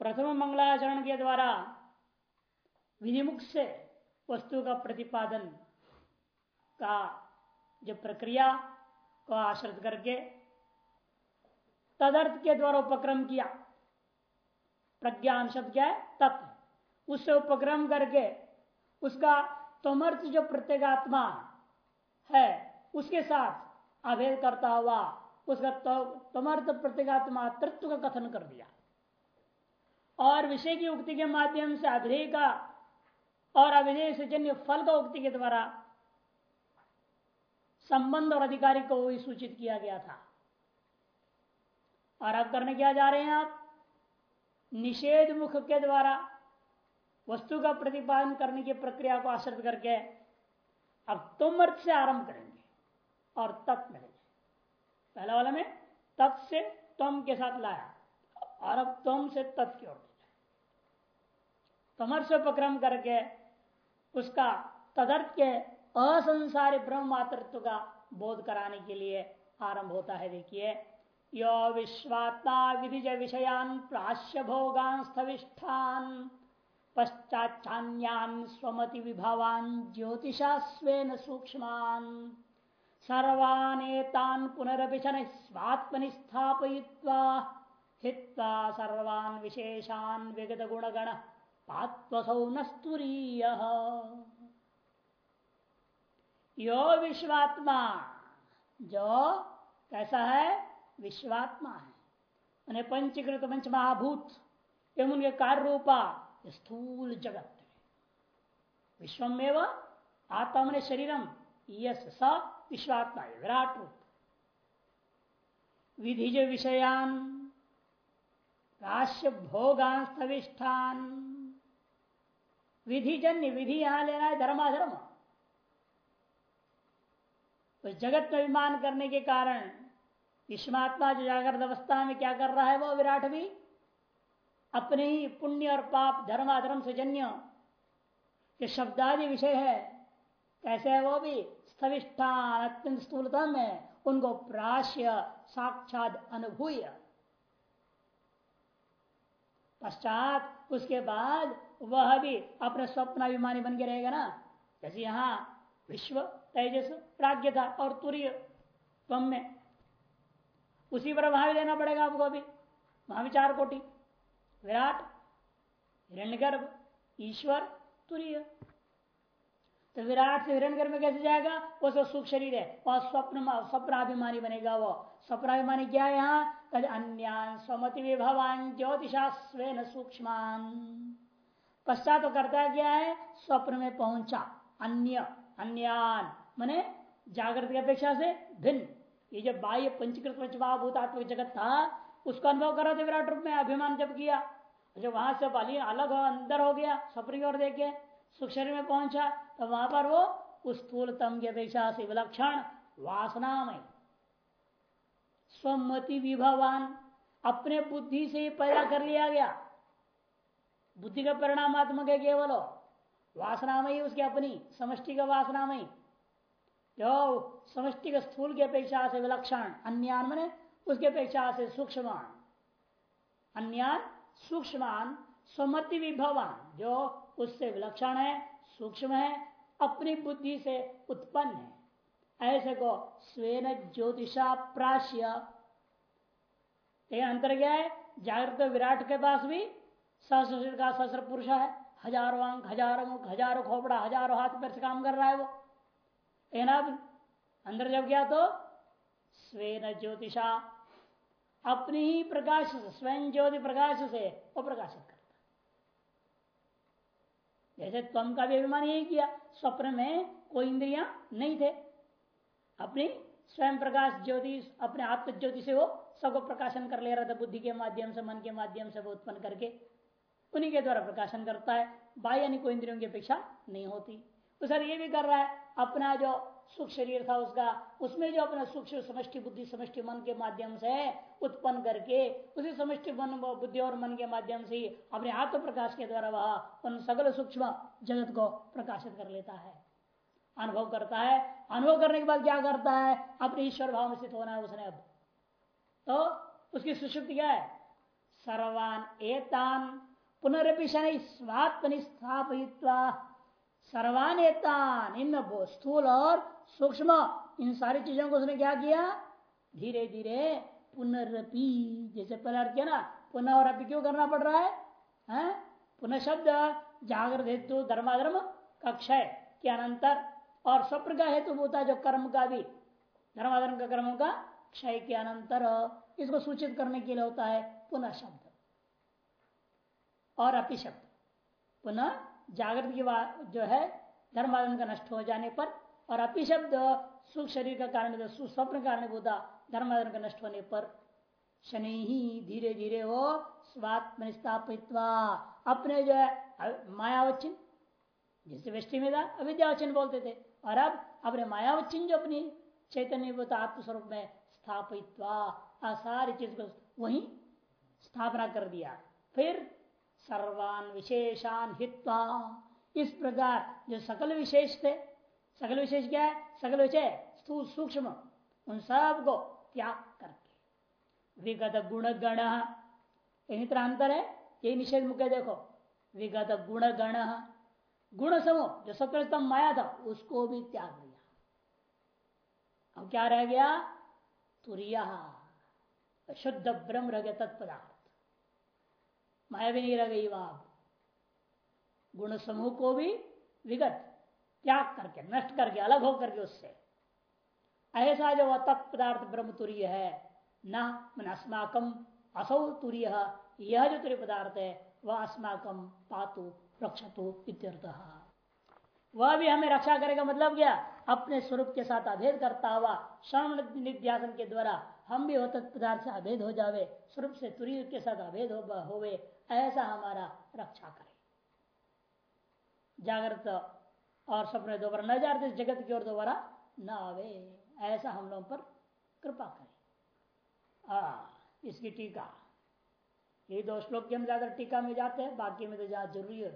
प्रथम मंगलाचरण के द्वारा विधिमुख से वस्तु का प्रतिपादन का जो प्रक्रिया को आश्रित करके तदर्थ के द्वारा उपक्रम किया। प्रज्ञान शब्द क्या है? तत्व उससे उपक्रम करके उसका तमर्थ जो प्रत्येगात्मा है, उसके साथ अभेद करता हुआ उसका तमर्थ प्रत्येगात्मा तत्व का कथन कर दिया। और विषय की उक्ति के माध्यम से अभिधेय का और अभिधेय से जन्य फल का उक्ति के द्वारा संबंध और अधिकारी को वही सूचित किया गया था। और अब करने क्या जा रहे हैं आप? निषेध मुख के द्वारा वस्तु का प्रतिपादन करने की प्रक्रिया को आश्रित करके अब तुम अर्थ से आरंभ करेंगे और तत् मिलेंगे पहला वाला में तत् से तुम के साथ लाया। और अब तुम से तत् की ओर। तमर्थ उपक्रम करके उसका तदर्थ के असंसारी ब्रह्म मातृत्व का बोध कराने के लिए आरंभ होता है। देखिए, यो विश्वात्मा विधिज विषयान प्राश्य भोगान पश्चाचान्यान स्वमति विभावान ज्योतिषा स्वेन सूक्ष्मान सर्वानेतान पुनरभिशन स्वात्मनि स्थापयित्वा हित्वा सर्वान् विशेषान विगत गुणगण पात्वसौ नस्तुरीय यो विश्वात्मा। जो कैसा है? विश्वात्मा है। पंचकृत पंच महाभूत एवं उनके कार्य रूपा स्थूल जगत विश्वम में आत्मा शरीरम, यस स विश्वात्मा है, विराट रूप। विधि जो विषयान, राश्य भोगान स्थविष्ठान विधिजन्य, विधि यहाँ लेना है, धर्माधर्म। तो जगत में अभिमान करने के कारण विश्वात्मा जो जागृत अवस्था में क्या कर रहा है वो विराट भी? अपने ही पुण्य और पाप, धर्माधर्म से जन्य। जो शब्दादि विषय है। कैसे है वो भी? स्थविष्ठान अत्यंत स्थूलतम है। उनको प्राश्य, साक्षात अनुभूय। पश्चात उसके बाद वह भी अपने स्वप्नाभिमानी बन के रहेगा ना? जैसे यहाँ विश्व तेजस प्राग्ञ था और तुरय तम में। उसी पर वहाँ लेना पड़ेगा आपको अभी। वहाँ भी चार कोटि। विराट, हिरण्यगर्भ, ईश्वर, तुरीय। तो विराट से हिरण्यगर्भ में कैसे जाएगा? वो सब सुख शरीर है। और स्वप्न स्वप्नाभिमानी बनेगा वो। स्वप्नाभिमानी क्या है यहाँ? कद अन्य स्वमति विभवान ज्योतिषा स्वेन सूक्ष्मान। पश्चात तो करता क्या है? स्वप्न में पहुँचा। अन्य, अन्यान। मैने जागृत की अपेक्षा से भिन्न। ये जब बाह्य पंचकृत पंचमहाभूतात्मक जगत था, उसका अनुभव कर थे विराट रूप में अभिमान जब किया। जब वहाँ से बाली अलग हो, अंदर हो गया सपरी और देखे सुख शरीर में पहुँचा तो वहाँ पर वो उस स्थूलतम की अपेक्षा से विलक्षण वासनामय। स्वमति विभवान। अपने बुद्धि से पैदा कर लिया गया। बुद्धि का परिणामात्मक है केवल वासनामयी उसकी अपनी, समष्टि का वासनामयी। जो समष्टि के स्थूल की अपेक्षा से विलक्षण, अन्यान मने उसके अपेक्षा से अन्यान सूक्ष्मान स्वमति विभवान। जो उससे विलक्षण है, सूक्ष्म है, अपनी बुद्धि से उत्पन्न है। ऐसे को स्वेन ज्योतिषा प्राश्य। अंतर क्या है? जागृत विराट के पास भी सहस्र का सहस्र पुरुष है, हज़ारों अंक हज़ारों मुख, हज़ारों खोपड़ा, हज़ारों हाथ पैर से काम कर रहा है वो। अब अंदर जब गया तो स्वेन ज्योतिषा, अपनी ही प्रकाश से स्वयं ज्योति प्रकाश से वो प्रकाशित करता। जैसे तम का भी अभिमान यही किया, स्वप्न में कोई इंद्रिया नहीं थे। अपनी स्वयं प्रकाश ज्योति, अपने आत्म ज्योति से वो सबको प्रकाशन कर ले रहा था, बुद्धि के माध्यम से, मन के माध्यम से वो उत्पन्न करके। उन्हीं के द्वारा प्रकाशन करता है। बाह्य कोई इंद्रियों की अपेक्षा नहीं होती। तो सर ये भी कर रहा है, अपना जो सुख शरीर था उसका, उसमें जो अपना सूक्ष्म समष्टि बुद्धि, समष्टि मन के माध्यम से उत्पन्न करके, उसी समष्टि मन, बुद्धि और मन के माध्यम से अपने आत्म प्रकाश के द्वारा वह उन सगल सूक्ष्म जगत को प्रकाशित कर लेता है। अनुभव करता है। अनुभव करने के बाद क्या करता है? अपने ईश्वर भाव में स्थित होना है उसने अब। तो उसकी सुषुप्ति क्या है? सर्वान एतान पुनरपि शनि स्वात्मनि स्थापित्वा सर्वान इन स्थूल और सूक्ष्म इन सारी चीज़ों को उसने क्या किया? धीरे धीरे पुनरपि जैसे पहले अर्थ किया ना पुनः और अपि क्यों करना पड़ रहा है, है? पुनः शब्द जागृत हेतु धर्माधर्म का क्षय के अनंतर और स्वप्न का हेतु होता है जो कर्म का भी धर्माधर्म का कर्मों का क्षय के अनंतर इसको सूचित करने के लिए होता है पुनः शब्द। और अपि शब्द पुनः जागृत की जो है धर्माधर्म का नष्ट हो जाने पर और अपि शब्द सुख शरीर का कारण स्वप्न कारण होता धर्माधर्म का नष्ट होने पर शनि ही धीरे धीरे वो स्वात्म स्थापित अपने जो है मायावचिन जिससे वृष्टि में था अविद्यावचिन बोलते थे। और अब अपने मायावचिन जो अपनी चैतन्य आत्मस्वरूप में स्थापित सारी चीज़ को वही स्थापना कर दिया। फिर सर्वान विशेषान हित्वा। इस प्रकार जो सकल विशेष थे, सकल विशेष क्या है? सकल स्थूल सूक्ष्म, उन सबको त्याग करके। विगत गुण गण यही तरह अंतर है, यही निषेध मुख्य देखो। विगत गुण गण गुण समूह, जो सप्तम माया था, उसको भी त्याग दिया। अब क्या रह गया? तुरिया, शुद्ध ब्रह्म रह गया तत्पदार्थ माया भी नहीं रह गई वहाँ गुण समूह को भी विगत, त्याग करके, नष्ट करके, अलग होकर के उससे। ऐसा जो वह तत्पदार्थ ब्रह्म तुरीय है, न, मन अस्माकम असौ तुरीय, यह जो तुरी पदार्थ है, वह अस्माकम पातु रक्षतु इत्यर्थ। वह भी हमें रक्षा करेगा मतलब क्या? अपने स्वरूप के साथ अभेद करता हुआ, श्रवण निध्यासन के द्वारा हम भी होता पदार्थ से अभेद हो जावे, स्वरूप से तुरी के साथ अभेद हो, होवे ऐसा हमारा रक्षा करे। जागृत और सपने दोबारा न जाते जगत की ओर दोबारा न आवे, ऐसा हम लोगों पर कृपा करें। आ, इसकी टीका। ये दो श्लोक के हम ज़्यादा टीका में जाते हैं, बाकी में तो ज़्यादा ज़रूरी है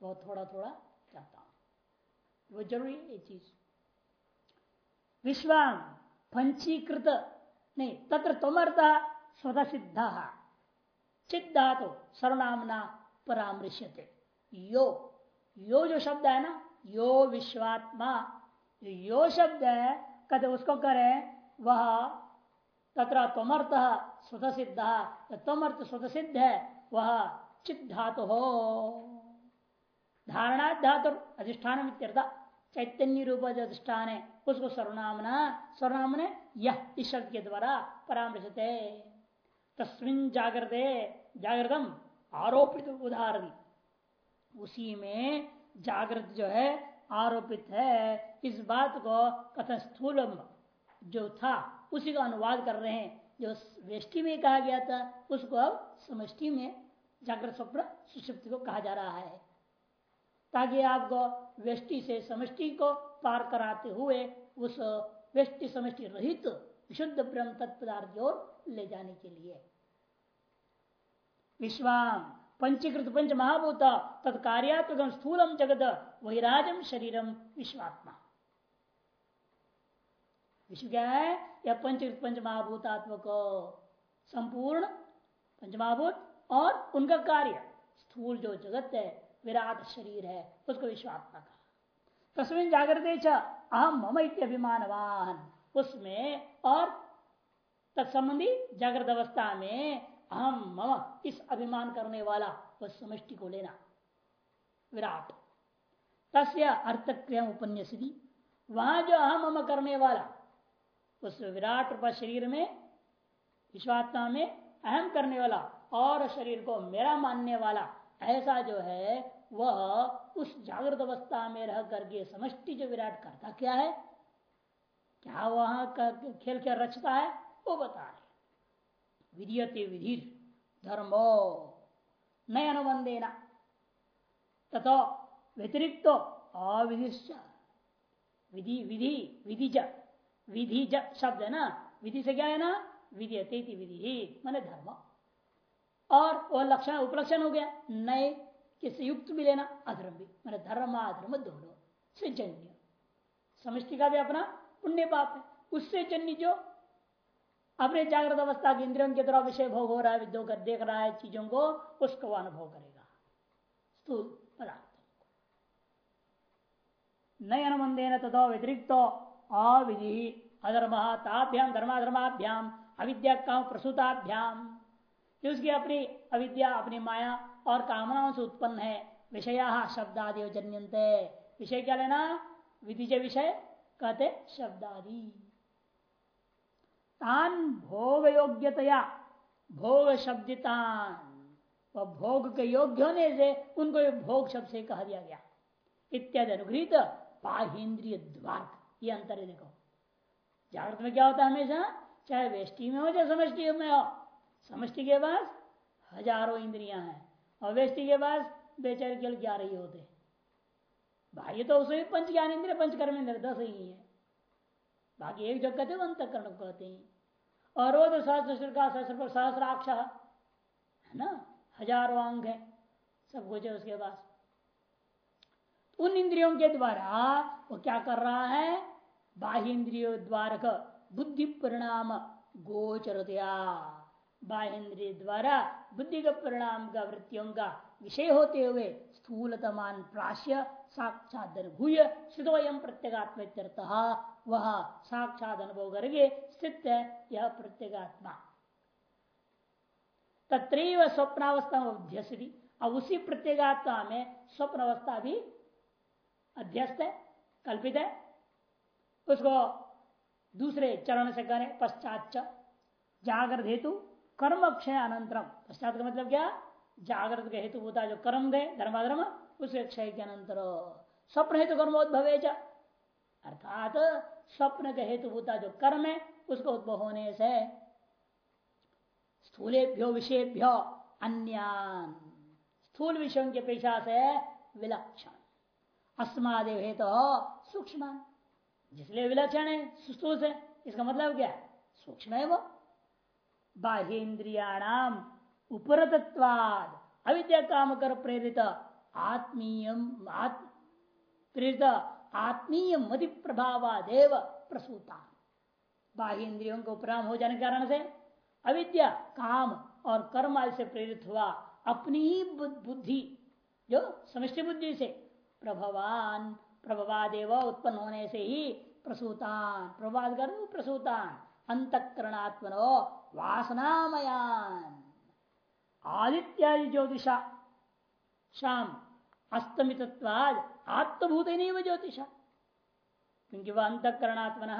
बहुत थोड़ा थोड़ा जाता हूँ। वो ज़रूरी है ये चीज़। विश्वाम पंचीकृत, नहीं, तत्र तुमर्थ स्वतः सिद्ध चिद्धा तो सर्वनामना परामृश्यते। यो यो जो शब्द है ना, यो विश्वात्मा, जो यो शब्द है, कहते उसको करें, वह तथा तमर्थ स्वतः सिद्ध तमर्थ स्वतः सिद्ध है, वह चित धातु हो धारणा धातु अधिष्ठान चैतन्य रूप जो अधिष्ठान है उसको सर्वनामना सर्वनाम ने यह इस शब्द के द्वारा परामर्शित है तस्मिन जागृत जागृतम आरोपित उदाहरण। उसी में जागृत जो है, आरोपित है, इस बात को कथन स्थूल जो था, उसी का अनुवाद कर रहे हैं। जो वेष्टि में कहा गया था, उसको अब समष्टि में जागृत स्वप्न सुषुप्ति को कहा जा रहा है। ताकि आपको व्यष्टि से समष्टि को पार कराते हुए उस व्यष्टि समष्टि रहित विशुद्ध ब्रह्म तत्पदार्थ की ओर ले जाने के लिए। विश्वाम, पंचीकृत पंच महाभूत तत्कार्यात्मक स्थूलम जगत वैराजम शरीरम विश्वात्मा। विश्व क्या है? यह पंचकृत पंच महाभूतात्मक संपूर्ण पंचमहाभूत और उनका कार्य, स्थूल जो जगत है, विराट शरीर है, उसको विश्वात्मा का तस्वीन जागृत अहम मम अभिमानवान उसमें और तत्संबंधी जागृत अवस्था में अहम मम इस अभिमान करने वाला वह समष्टि को लेना। विराट। तस्य अर्थक्रिया उपन्यासी वहाँ जो अहम मम करने वाला, उस विराट रूप शरीर में, विश्वात्मा में अहम करने वाला और शरीर को मेरा मानने वाला ऐसा जो है, वह उस जागृत अवस्था में रह करके समष्टि जो विराट करता क्या है? क्या वहाँ खेल खेल रचता है, वो बता रहे विधीयते विधि धर्मो न अनुबंधेना तथा व्यतिरिक्त अविधिश्च। विधि विधि विधि ज विधि ज शब्द है ना? विधि से क्या है ना? विधि विधि, मैंने धर्म। और वह लक्षण, उपलक्षण हो गया। नए किससे युक्त भी लेना अधर्म भी। मैंने धर्म, अधर्म दोनों। से जन्य समष्टि का भी अपना पुण्य पाप है। उससे जन्य जो? अपने जागृत अवस्था के इंद्रियों के द्वारा विषय भोग हो रहा है विद्यो कर देख रहा है चीज़ों को, उसको अनुभव करेगा। स्थूल पदार्थ। नयन मंदेन तथा व्यतिरिक्त अविधि अधर्म ताभ्याम धर्माधर्माभ्याम अविद्या काम प्रसूताभ्याम उसकी अपनी अविद्या, अपनी माया और कामनाओं से उत्पन्न है। विषया शब्द आदि जन्यंते विषय क्या लेना? विधिज विषय कहते शब्द आदि तान भोग योग्यतया भोग शब्दितान वह भोग के योग्य होने से उनको भोग शब्द से कहा दिया गया। इत्यादि अनुग्रहित बाहेन्द्रिय द्वार ये अंतर है देखो। जागृत में क्या होता है हमेशा? चाहे वेष्टि में हो, चाहे समष्टि में हो। समष्टि के पास हज़ारों इंद्रियाँ हैं और वेष्टि के पास बेचारे केवल ग्यारह ही होते बाह्य तो उसे पंच ज्ञान इंद्र पंचकर्म इंद्र दस ही है। बाकी एक जो कहते अंत कर्ण कहते हैं। और वो तो सहस्र का सहस्र सहस्राक्ष है ना? हज़ारों अंग है, सब कुछ है उसके पास। उन इंद्रियों के द्वारा वो क्या कर रहा है? बाह्य इंद्रियों द्वारा बुद्धि परिणाम गोचरतया। बाहेन्द्रिय द्वारा बुद्धि का परिणाम का वृत्तियों का विषय होते हुए स्थूलतमान प्राश्य साक्षात भूय शुद्धवयम प्रत्येगात्म वह साक्षात अनुभव करके स्थित है यह प्रत्येगात्मा। तत्रैव स्वप्नावस्था अध्यस्ती अब उसी प्रत्येगात्मा में स्वप्न अवस्था भी अध्यस्त है कल्पित। है उसको दूसरे चरण से करें, पश्चात जागृत हेतु कर्म क्षय अनंतरम पश्चात का मतलब क्या? जागृत के हेतु होता जो कर्म गए, धर्माधर्म उसके क्षय के अनंतर स्वप्न हेतु कर्मोद्भवे अर्थात स्वप्न के हेतु होता जो कर्म है, उसको उद्भव होने से स्थूलेभ्यो विषयभ्यो अन्यान। स्थूल विषयों के पेशा से विलक्षण। अस्मादेव हेतु तो सूक्ष्म। जिसलिए विलक्षण है स्थूल से। इसका मतलब क्या सूक्ष्म है वो। बाह्य बाह्यन्द्रियाणाम उपरतत्वाद अविद्या काम कर प्रेरित आत्मीय प्रेरित आत्मीय मधि प्रभावादेव प्रसूता बाह्य इंद्रियों को उपराम हो जाने के कारण से अविद्या, काम और कर्म आदि से प्रेरित हुआ। अपनी ही बुद्धि जो समष्टि बुद्धि से प्रभवान, प्रभवादेव उत्पन्न होने से ही प्रसूतान प्रभात कर प्रसूतान, अंतकरणात्मनो वासनामयान। आदित्यादि ज्योतिषा शाम अस्तमितत्वाद आत्मभूत नहीं वह ज्योतिषा। क्योंकि वह अंतकरणात्मन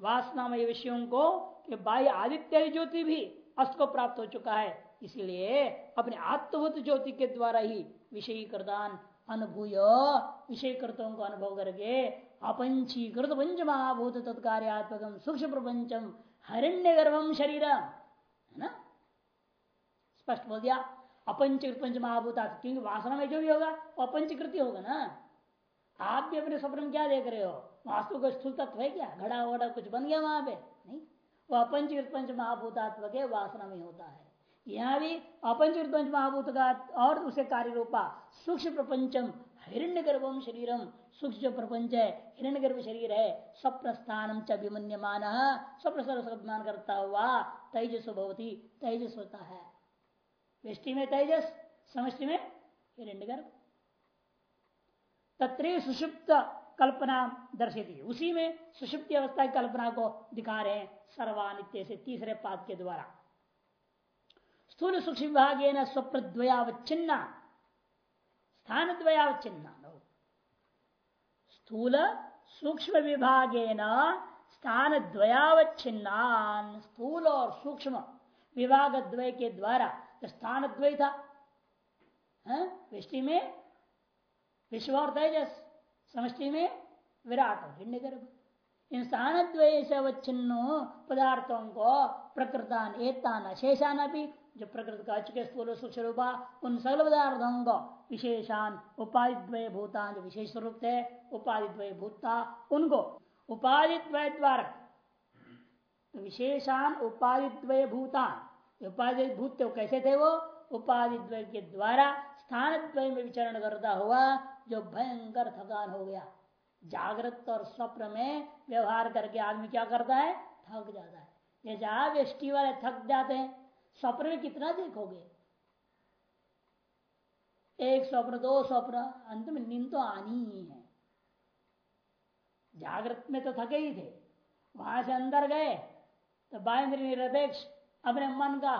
वासनामय विषयों को कि बाह्य आदित्य ज्योति भी अस्त को प्राप्त हो चुका है। इसलिए अपने आत्मभूत ज्योति के द्वारा ही विषयी करदान अनुभूय विषय कर्तों को अनुभव करके अपंचीकृत पंच महाभूत तत्कार्यात्मक सूक्ष्म प्रपंचम हरिण्य गर्भम शरीर है ना? स्पष्ट बोल दिया। अपंचकृत पंच महाभूता क्योंकि वासना में जो भी होगा, वो अपंचकृति होगा ना। आप भी अपने स्वप्न में क्या देख रहे हो? वास्तु का स्थूल तत्व है क्या? घड़ा वड़ा कुछ बन गया वहाँ पे? नहीं। वो अपंचकृत पंच महाभूतात्व के वासना में होता है। यहाँ भी अपंचकृत पंच महाभूत का और उसे कार्य रूपा सूक्ष्म प्रपंचम हिरण्य गर्भम शरीरम। सूक्ष्म जो प्रपंच है हिरण्य गर्भ शरीर है स्वप्न स्थान च अभिमन्यमान। स्वप्न सर्वमान करता हुआ तेजस भवती तेजस होता है। वृष्टि में तेजस, समष्टि में हिरण्य गर्भ तत्र सुषुप्त कल्पना दर्शित उसी में सुषुप्ति अवस्था की कल्पना को दिखा रहे हैं सर्वानित्य से तीसरे पाद के द्वारा। स्थूल सूक्ष्म विभाग स्वप्न द्वयावच्छिन्ना स्थान द्वयावच्छिन्ना स्थूल सूक्ष्म विभागे न स्थान द्वयावच्छिन्नान स्थूल और सूक्ष्म विभाग द्वय के द्वारा स्थान द्वय था में विश्व और तेजस, समष्टि में विराट और हिण्य गर्भ। इन स्थान द्वय से अवच्छिन्नो पदार्थों को प्रकृतान, एतान, अशेषान भी जो प्रकृति का अचुके स्थूल सूक्ष्म रूपा उन सकल पदार्थों को विशेषान उपाधि द्वय भूतान जो विशेष रूप थे उपाधि द्वय भूता उनको उपाधि द्वय द्वारा तो विशेषान उपाधि द्वय भूतान उपाधि भूत वो कैसे थे वो? उपाधि द्वय के द्वारा स्थान द्वय में विचरण करता हुआ, जो भयंकर थकान हो गया। जागृत और स्वप्न में व्यवहार करके आदमी क्या करता है? थक जाता है। जैसे आप एष्टी वाले थक जाते हैं, स्वप्न में कितना देखोगे? एक स्वप्न, दो स्वप्न, अंत में नींद तो आनी ही है। जागृत में तो थके ही थे। वहाँ से अंदर गए तो बाइंद्र निरपेक्ष अपने मन का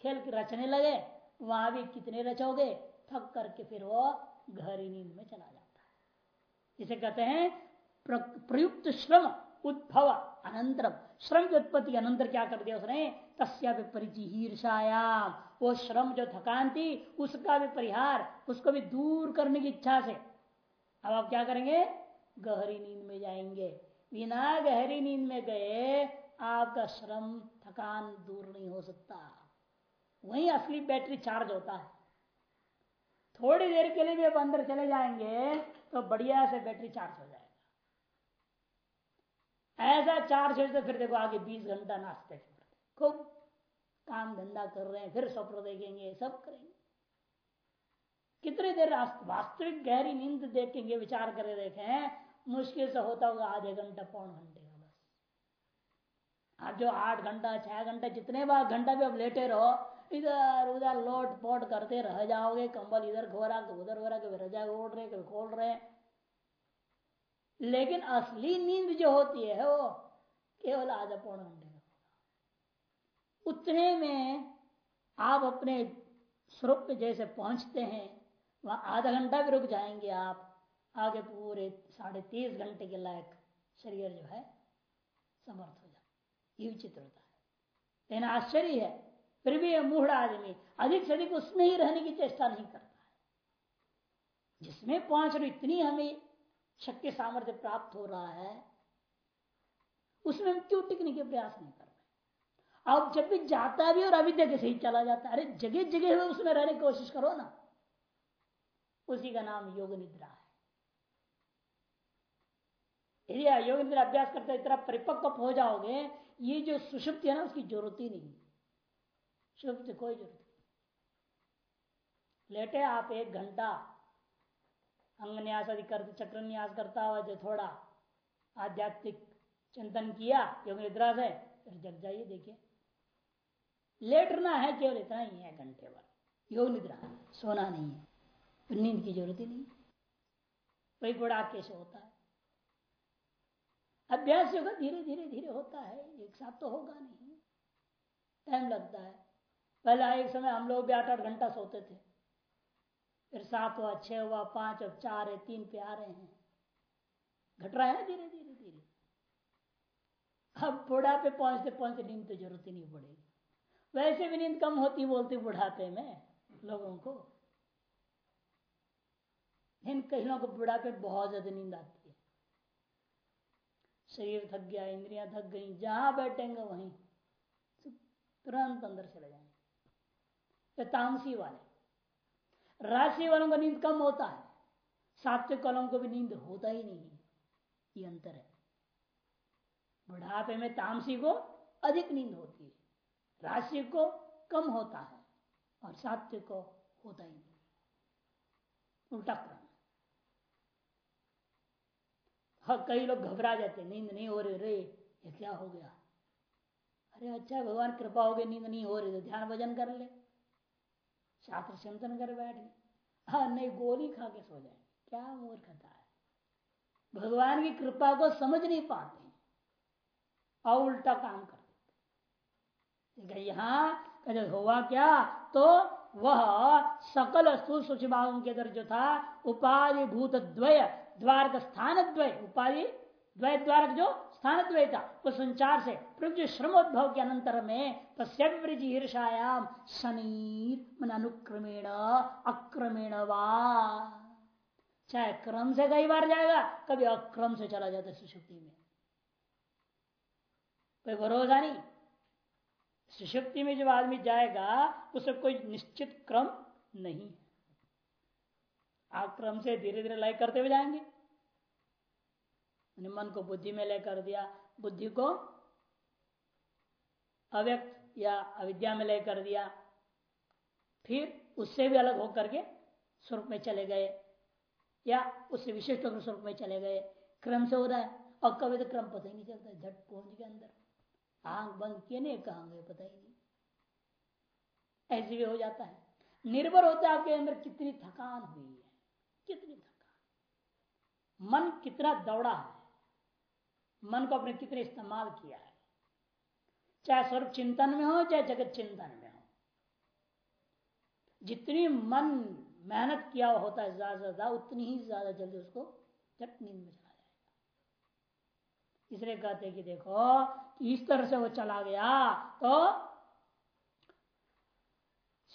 खेल रचने लगे, वहाँ भी कितने रचोगे? थक करके फिर वो गहरी नींद में चला जाता है। इसे कहते हैं प्रयुक्त श्रम उद्भव अनंतरम। श्रम की उत्पत्ति अनंतर क्या कर दिया उसने? तस्या ईर्षायाम वो श्रम जो थकान थी, उसका भी परिहार, उसको भी दूर करने की इच्छा से। अब आप क्या करेंगे? गहरी नींद में जाएँगे। बिना गहरी नींद में गए आपका श्रम, थकान दूर नहीं हो सकता। वही असली बैटरी चार्ज होता है। थोड़ी देर के लिए भी अब अंदर चले जाएँगे तो बढ़िया से बैटरी चार्ज हो जाएगा। ऐसा चार्ज हो तो फिर देखो आगे 20 घंटा नाचते खूब काम धंधा कर रहे हैं, फिर स्वप्न देखेंगे, सब करेंगे। कितनी देर वास्तविक गहरी नींद देखेंगे, विचार करे देखें, मुश्किल से होता होगा आधे घंटा, पौन घंटे। बस आप जो आठ घंटा, छह घंटा, जितने बार घंटा भी अब लेटे रहो, इधर उधर लोट पोट करते रह जाओगे, कंबल इधर घोरा, उधर घोरा, कभी रजा ओढ़ रहे, कभी खोल रहे। लेकिन असली नींद जो होती है, वो केवल आधा पौन घंटे का उतने में आप अपने स्वरूप जैसे पहुँचते हैं, वहाँ आधा घंटा भी रुक जाएँगे आप, आगे पूरे साढ़े तीस घंटे के लायक शरीर जो है, समर्थ ये विचित्र होता है लेकिन आश्चर्य है, फिर भी मूढ़ आदमी अधिक से अधिक उसमें ही रहने की चेष्टा नहीं करता है। जिसमें पहुँच रही इतनी हमें शक्ति सामर्थ्य प्राप्त हो रहा है, उसमें हम क्यों टिकने के प्रयास नहीं कर रहे अब जब भी जाता भी और अविद्या के सही चला जाता है, अरे जगह जगह उसमें रहने की कोशिश करो ना। उसी का नाम योग निद्रा है। यदि योग निद्रा अभ्यास करते इतना परिपक्व हो जाओगे, ये जो सुषुप्ति है ना, उसकी ज़रूरत ही नहीं सुषुप्ति कोई ज़रूरत लेटे आप एक घंटा अंग न्यास आदि करते चक्र न्यास करता हुआ जो थोड़ा आध्यात्मिक चिंतन किया, योग निद्रा से फिर जग जाइए, देखिए। लेटना है केवल इतना ही है घंटे भर। योग निद्रा, सोना नहीं है नींद की ज़रूरत ही नहीं। वही बड़ा कैसे होता है। अभ्यास होगा, धीरे धीरे धीरे होता है। एक साथ तो होगा नहीं। टाइम लगता है। पहले एक समय हम लोग भी आठ आठ घंटा सोते थे। फिर सात हुआ, छह हुआ, पाँच, अब चार है, तीन पे आ रहे हैं। घट रहा है ना धीरे धीरे धीरे। अब बुढ़ापे पहुँचते पहुँचते नींद तो ज़रूरत ही नहीं पड़ेगी। वैसे भी नींद कम होती बोलती बुढ़ापे में लोगों को। इन कहीं लोगों को बुढ़ापे बहुत ज़्यादा नींद आती। शरीर थक गया, इंद्रियाँ थक गई, जहाँ बैठेंगे वहीं तुरंत अंदर चले जाएँगे। तामसी वाले। राशि वालों का नींद कम होता है। सात्विक वालों को भी नींद होता ही नहीं है। ये अंतर है। बुढ़ापे में तामसी को अधिक नींद होती है। राशि को कम होता है और सात्विक को होता ही नहीं। उल्टा क्रम। कई लोग घबरा जाते नींद नहीं हो रही रे ये क्या हो गया? अरे अच्छा भगवान कृपा हो गई नींद नहीं हो रही तो ध्यान भजन कर ले। शास्त्र चिंतन कर बैठ गए। हाँ नहीं, गोली खा के सो जाए। क्या मूर्खता है? भगवान की कृपा को समझ नहीं पाते और उल्टा काम कर देते यहाँ हुआ क्या? तो वह सकल स्थूल के अंदर जो था उपाधि भूत द्वय द्वारक स्थान द्वय उपाधि, द्वय द्वारक जो स्थान द्वय था उस संचार से प्रभु श्रमोद्भव के अनंतर में तस्वीर ईर्षायाम शनि अनुक्रमेण, अक्रमेण वा। चाहे क्रम से कई बार जाएगा, कभी अक्रम से चला जाता है सुषुप्ति में। कोई भरोसा नहीं। सुषुप्ति में जब आदमी जाएगा, उसे कोई निश्चित क्रम नहीं क्रम से धीरे धीरे लय करते हुए जाएँगे। मन को बुद्धि में लय कर दिया बुद्धि को अव्यक्त या अविद्या में लय कर दिया फिर उससे भी अलग होकर के स्वरूप में चले गए या उससे विशिष्ट होकर स्वरूप में चले गए क्रम से हो रहा है और कभी तो क्रम पता ही नहीं चलता झट पहुँच गया अंदर आँख बंद किए नहीं कहा पता ही नहीं ऐसे भी हो जाता है निर्भर होता है आपके अंदर कितनी थकान हुई है कितनी थकान मन कितना दौड़ा है मन को अपने कितने इस्तेमाल किया है। चाहे स्वरूप चिंतन में हो, चाहे जगत चिंतन में हो। जितनी मन मेहनत किया होता है, ज़्यादा ज़्यादा, उतनी ही ज़्यादा जल्दी उसको चट नींद में चला जाएगा। इसलिए कहते कि देखो, इस तरह से वो चला गया तो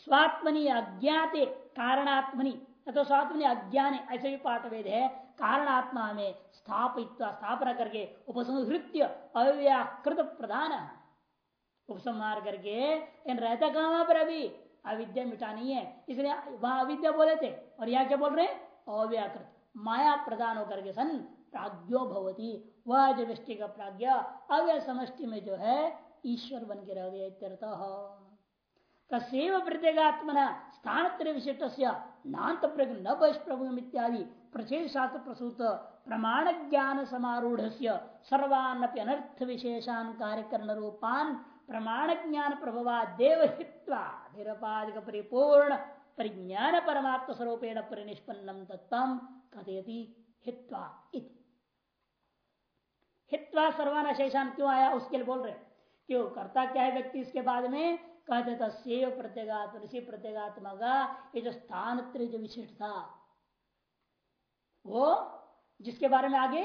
स्वात्मनि अज्ञाते कारणात्मनि तो स्वात्मनि अज्ञान, ऐसे भी पाठ वेद है कारणात्मा में स्थापित स्थापना करके उपसंहृत्य अव्याकृत प्रधान उपसंहार करके इन रहता कहा वहाँ पर अभी अविद्या मिटानी है। इसलिए वहाँ अविद्या बोले थे। और यहाँ क्या बोल रहे अव्याकृत। माया प्रदान होकर के सन प्राज्ञो भवती। वह जो वृष्टि का प्राज्ञ अव्य समष्टि में जो है, ईश्वर बन के रह गया तसेव प्रत्येगात्मना स्थान विशिष्ट नान्त न बहिष्प्रभु इत्यादि प्रचेत शास्त्र प्रसूत प्रमाण ज्ञान समारूढ़ सर्वान अनर्थ विशेषान कार्य रूपान प्रमाण ज्ञान प्रभवा देवहित्वा निरपाधिक परिपूर्ण परिज्ञान परमात्म स्वरूपेण परिनिष्पन्नम तत्व कथयति हित्वा हित्वा सर्वान शेषान क्यों आया उसके लिए बोल रहे क्यों? करता क्या है व्यक्ति इसके बाद में? कहते तस्व प्रत्येगात्म ऋषि प्रत्येगात्मा का ये जो स्थान जो विशिष्ट था वो जिसके बारे में आगे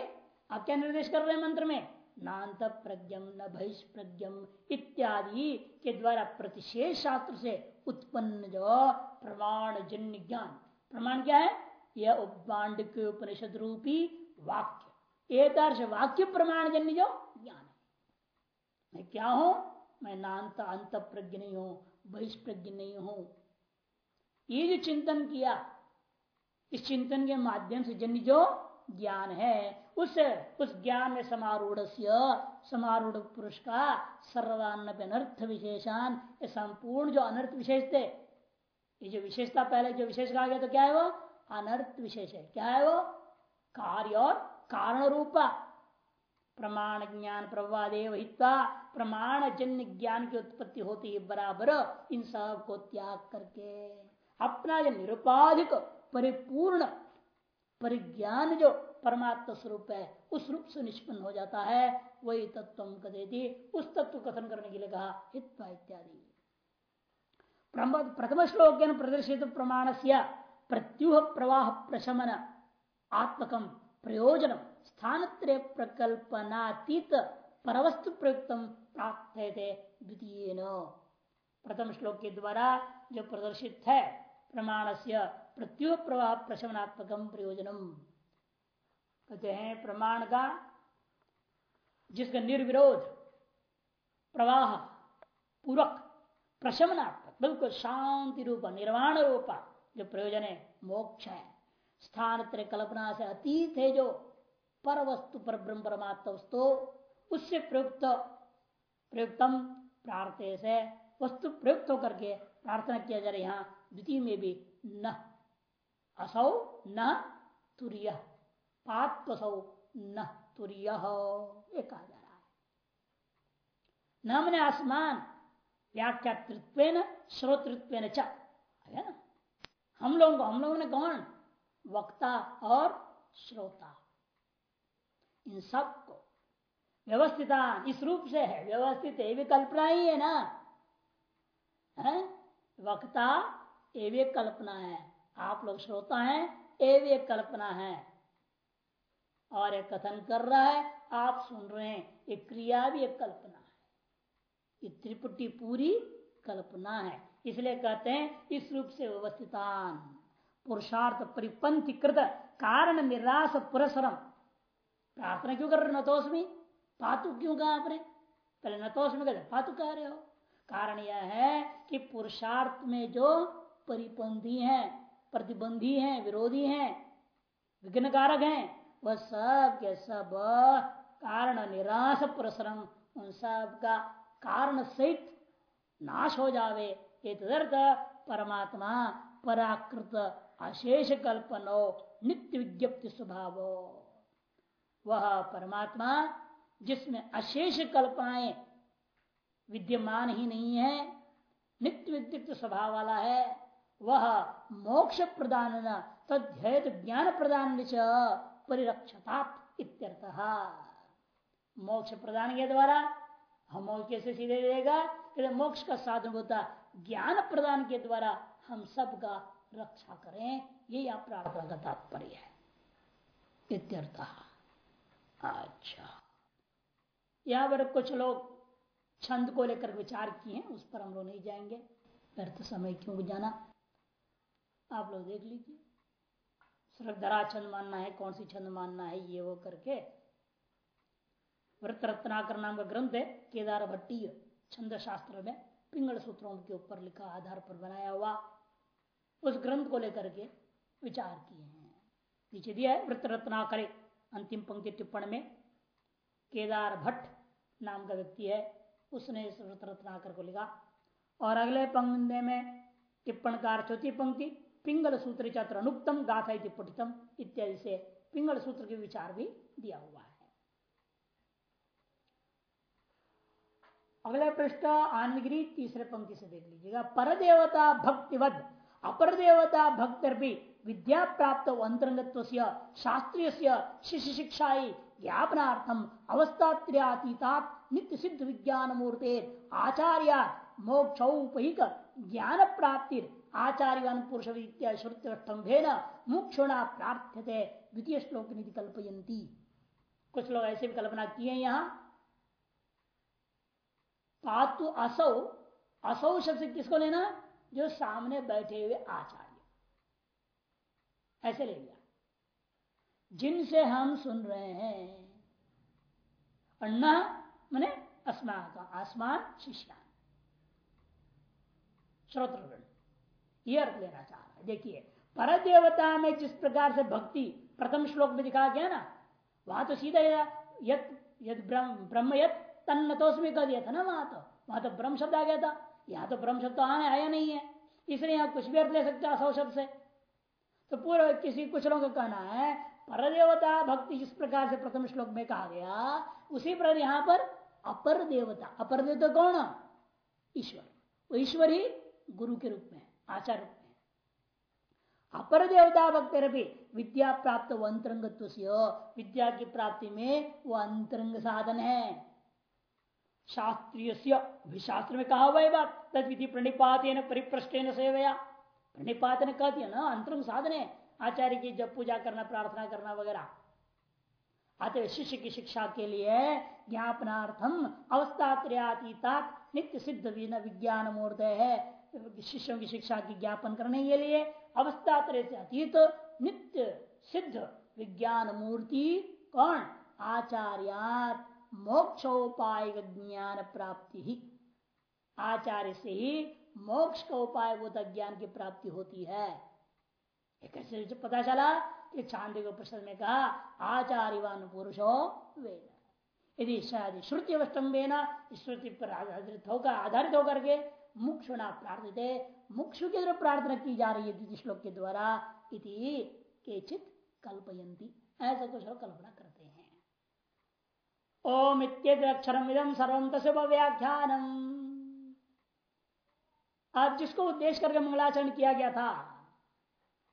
आप क्या निर्देश कर रहे हैं मंत्र में? नान्त प्रज्ञम न बहिष्प्रज्ञम इत्यादि के द्वारा प्रतिशेष शास्त्र से उत्पन्न जो प्रमाण जन्य ज्ञान। प्रमाण क्या है? यह उपमांड के उपनिषद रूपी वाक्य। एक वाक्य प्रमाण जन्य जो ज्ञान मैं क्या हूँ? मैं नान्त अंत प्रज्ञ नहीं हूँ, बहिष्प्रज्ञ नहीं हूँ। ये जो चिंतन किया इस चिंतन के माध्यम से जन्य जो ज्ञान है, उस उस ज्ञान में समारूढ़ समारूढ़ पुरुष का सर्वान्न अनर्थ विशेषान, ये संपूर्ण जो अनर्थ विशेष थे, ये जो विशेषता पहले जो विशेष कहा गया तो क्या है वो? अनर्थ विशेष है। क्या है वो? कार्य और कारण रूपा। प्रमाण ज्ञान प्रभादेव हित्वा प्रमाण जन्य ज्ञान की उत्पत्ति होती है बराबर, इन सबको त्याग करके। अपना जो निरुपाधिक परिपूर्ण परिज्ञान जो परमात्मा स्वरूप है, उस रूप से निष्पन्न हो जाता है। वही तत्व कथेती उस तत्व कथन करने के लिए कहा, हित्वा इत्यादि। प्रथम श्लोक प्रदर्शित प्रमाण से प्रत्युह प्रवाह प्रशमन आत्मक प्रयोजन स्थान प्रकल्पनातीत परवस्तु प्रयुक्त प्राप्त द्वितीय प्रथम श्लोक के द्वारा जो प्रदर्शित है प्रमाण से प्रत्युह प्रवाह प्रशमनात्मक प्रयोजनम। कहते हैं, प्रमाण का जिसका निर्विरोध प्रवाह पूर्वक प्रशमनात्मक, बिल्कुल शांति रूप, निर्वाण रूपा, जो प्रयोजन है, मोक्ष है। स्थान कल्पना से अतीत है जो पर वस्तु पर ब्रह्म परमात्मा वस्तु, उससे प्रयुक्त, प्रयुक्तम प्रार्थे से वस्तु प्रयुक्त होकर के प्रार्थना किया जा रहा है। यहाँ द्वितीय में भी न। असौ न तुर्य। पात्वसौ न तुर्य। कहा जा रहा है। न मैंने आसमान व्याख्यातृत्व श्रोतृत्व है ना? हम लोगों को, हम लोगों ने कौन? वक्ता और श्रोता। इन सबको व्यवस्थिता इस रूप से है। व्यवस्थित ये भी कल्पना ही है ना? है? वक्ता एवं कल्पना है। आप लोग श्रोता हैं एक कल्पना है। और एक कथन कर रहा है, आप सुन रहे हैं, एक क्रिया भी एक कल्पना है। ये त्रिपुटी पूरी कल्पना है। इसलिए कहते हैं, इस रूप से व्यवस्थितान, पुरुषार्थ परिपंथी कृत कारण निराश पुरस्म प्रार्थना क्यों कर रहे नतोस्मी? पातु क्यों कहा आपने? पहले नतोस्मी कहते पातु कह रहे हो। कारण यह है कि पुरुषार्थ में जो परिपंथी हैं प्रतिबंधी हैं, विरोधी हैं विघ्न कारक हैं। वह सब के सब कारण निराश प्रसरम उन सब का कारण सहित नाश हो जावे। तदर्थ परमात्मा पराकृत अशेष कल्पनो नित्य विज्ञप्ति स्वभाव। वह परमात्मा जिसमें अशेष कल्पनाएँ विद्यमान ही नहीं है, नित्य विद्युक्त स्वभाव वाला है वह मोक्ष प्रदान तद्यत ज्ञान प्रदान परिरक्षता मोक्ष प्रदान के द्वारा, हम कैसे सीधे देगा मोक्ष का साधन होता ज्ञान प्रदान के द्वारा हम सबका रक्षा करें ये आप प्रार्थना का तात्पर्य है। अच्छा। यहाँ पर कुछ लोग छंद को लेकर विचार किए हैं, उस पर हम लोग नहीं जाएँगे। व्यर्थ समय क्यों जाना आप लोग देख लीजिए। सिर्फ़ धरा छंद मानना है, कौन सी छंद मानना है, ये वो करके। व्रत रत्नाकर नाम का ग्रंथ है, केदार भट्टी, छंद शास्त्र में पिंगल सूत्रों के ऊपर लिखा आधार पर बनाया हुआ। उस ग्रंथ को लेकर के विचार किए हैं। नीचे दिया है वृत्त रत्नाकरे, अंतिम पंक्ति टिप्पण में केदार भट्ट नाम का व्यक्ति है, उसने इस वृत्त रत्नाकर को लिखा। और अगले पंक्ति में टिप्पणकार चौथी पंक्ति पिंगल सूत्र चत्र अनुक्तम गाथा पठितम इत्यादि से पिंगल सूत्र के विचार भी दिया हुआ है। अगला प्रश्न आनगिरी तीसरे पंक्ति से देख लीजिएगा। पर देवता भक्तिवद अपर देवता भक्त विद्या प्राप्त अंतरंगत्व शास्त्रीय शिष्य शिक्षा ज्ञापनार्थम अवस्थात्रियातीता नित्य सिद्ध विज्ञान मूर्ते आचार्य मोक्षौपहिक ज्ञान प्राप्ति आचार्य पुरुष विद्या श्रुत्यस्तंभेन मुक्षुणा प्रार्थ्यते द्वितीय श्लोक निधि कल्पयंती कुछ लोग ऐसे भी कल्पना किए यहाँ। पातु असौ असौ शब्द किसको लेना? जो सामने बैठे हुए आचार्य। ऐसे ले लिया। जिनसे हम सुन रहे हैं। अन्ना न मैंने अस्मान का आसमान शिष्या श्रोत्रगण ये अर्थ लेना चाह रहा है। देखिए पर देवता में जिस प्रकार से भक्ति प्रथम श्लोक में दिखा गया ना, वहाँ तो सीधा यद यद ब्रह्म तो उसमें कह दिया था ना वहाँ तो। वहाँ तो ब्रह्म शब्द आ गया था। यहाँ तो ब्रह्म शब्द तो आने आया नहीं है। इसलिए यहाँ कुछ भी अर्थ ले सकते असौ शब्द से। तो पूरा किसी, कुछ लोगों का कहना है पर देवता भक्ति जिस प्रकार से प्रथम श्लोक में कहा गया, उसी प्रकार यहाँ पर अपर देवता अपर देवता कौन? ईश्वर। ईश्वर ही गुरु के रूप में आचार्य। रूप में अपर देवता भक्त भी विद्या प्राप्त वो अंतरंगत्व विद्या की प्राप्ति में वो? अंतरंग साधन है शास्त्रीय शास्त्र में कहा हुआ बात तदविधि प्रणिपात परिप्रष्टेन सेवया। प्रणिपात ने कह दिया ना अंतरंग साधन है आचार्य की जब पूजा करना, प्रार्थना करना वगैरह आते शिष्य की शिक्षा के लिए ज्ञापनार्थम अवस्था नित्य सिद्ध विज्ञान मूर्त है शिष्यों की शिक्षा की ज्ञापन करने के लिए अवस्था से अतीत, नित्य, सिद्ध, विज्ञान मूर्ति कौन आचार्यात मोक्षोपाय ज्ञान प्राप्ति ही। आचार्य से ही मोक्ष का उपाय वो ज्ञान की प्राप्ति होती है। कैसे पता चला कि चांदी को प्रश्न में कहा, आचार्यवान पुरुषो वेद। यदि शायद श्रुति अवस्तंभेना श्रुति पर आधारित होकर आधारित होकर के मुक्षुना प्रार्थित मुक्षु की तरफ़ प्रार्थना की जा रही है श्लोक के द्वारा, इति केचित कल्पयंती ऐसा कुछ लोग कल्पना करते हैं। ओम इत्यक्षरम इदम सर्वम तस्व व्याख्यानम। आज जिसको उद्देश्य करके मंगलाचरण किया गया था,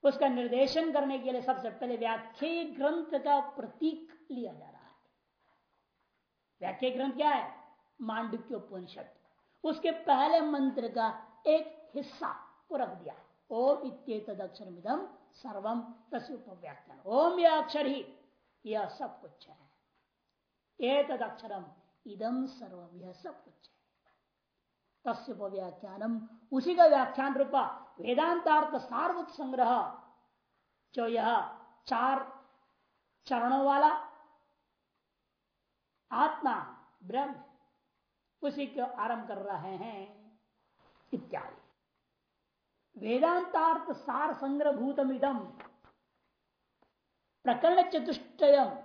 उसका निर्देशन करने के लिए सबसे पहले व्याख्या ग्रंथ का प्रतीक लिया जा रहा है। व्याख्या ग्रंथ क्या है? मांडुक्य उपनिषद उसके पहले मंत्र का एक हिस्सा को रख दिया ओम इत्येतद अक्षर सर्वम तस्व व्याख्यान ओम यह अक्षर ही यह सब कुछ है। एक अक्षरम इदम सर्व, यह सब कुछ है। तस्य व्याख्यानम उसी का व्याख्यान रूपा, वेदांतार्थ सार्वत संग्रह, जो यह चार चरणों वाला आत्मा, ब्रह्म उसी को आरंभ कर रहे हैं, इत्यादि। वेदांतार्थ सार संग्रह भूतम इदम, प्रकरण चतुष्टयम,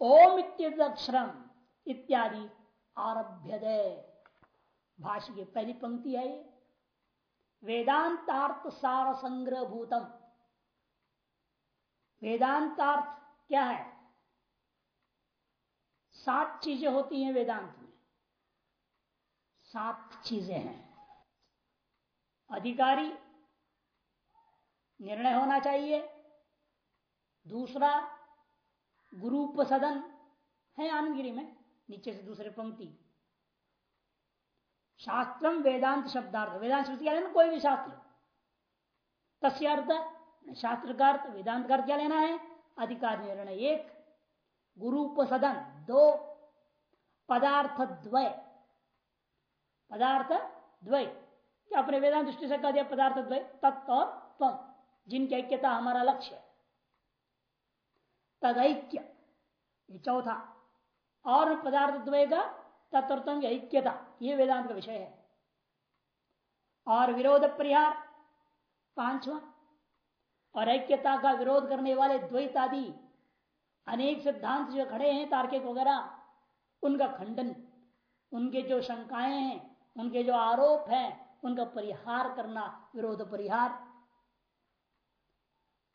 ओम इत्यक्षरम इत्यादि आरभ्य भाष्य की पहली पंक्ति है वेदांतार्थ सार संग्रह भूतम वेदांतार्थ क्या है? सात चीज़ें होती हैं वेदांत सात चीज़ें हैं। अधिकारी, निर्णय होना चाहिए। दूसरा, गुरु सदन है आनंदगिरी में, नीचे से दूसरे पंक्ति। शास्त्रम वेदांत शब्दार्थ। वेदांत शब्द क्या लेना? कोई भी शास्त्र। तस्य अर्थ शास्त्र का अर्थ वेदांत का अर्थ क्या लेना है? अधिकार निर्णय एक। गुरु सदन दो। पदार्थ द्वय। पदार्थ द्वय। क्या अपने वेदांत दृष्टि से कह दिया पदार्थ द्वय? तत्व और तम जिनकी ऐक्यता हमारा लक्ष्य है। तदैक्य चौथा। और पदार्थ द्वय का तत्वतम ऐक्यता, ये वेदांत का विषय है। और विरोध परिहार, पांचवा। और ऐक्यता का विरोध करने वाले द्वैत आदि अनेक सिद्धांत जो खड़े हैं, तार्किक वगैरह, उनका खंडन, उनके जो शंकाएँ हैं उनके जो आरोप हैं, उनका परिहार करना विरोध परिहार।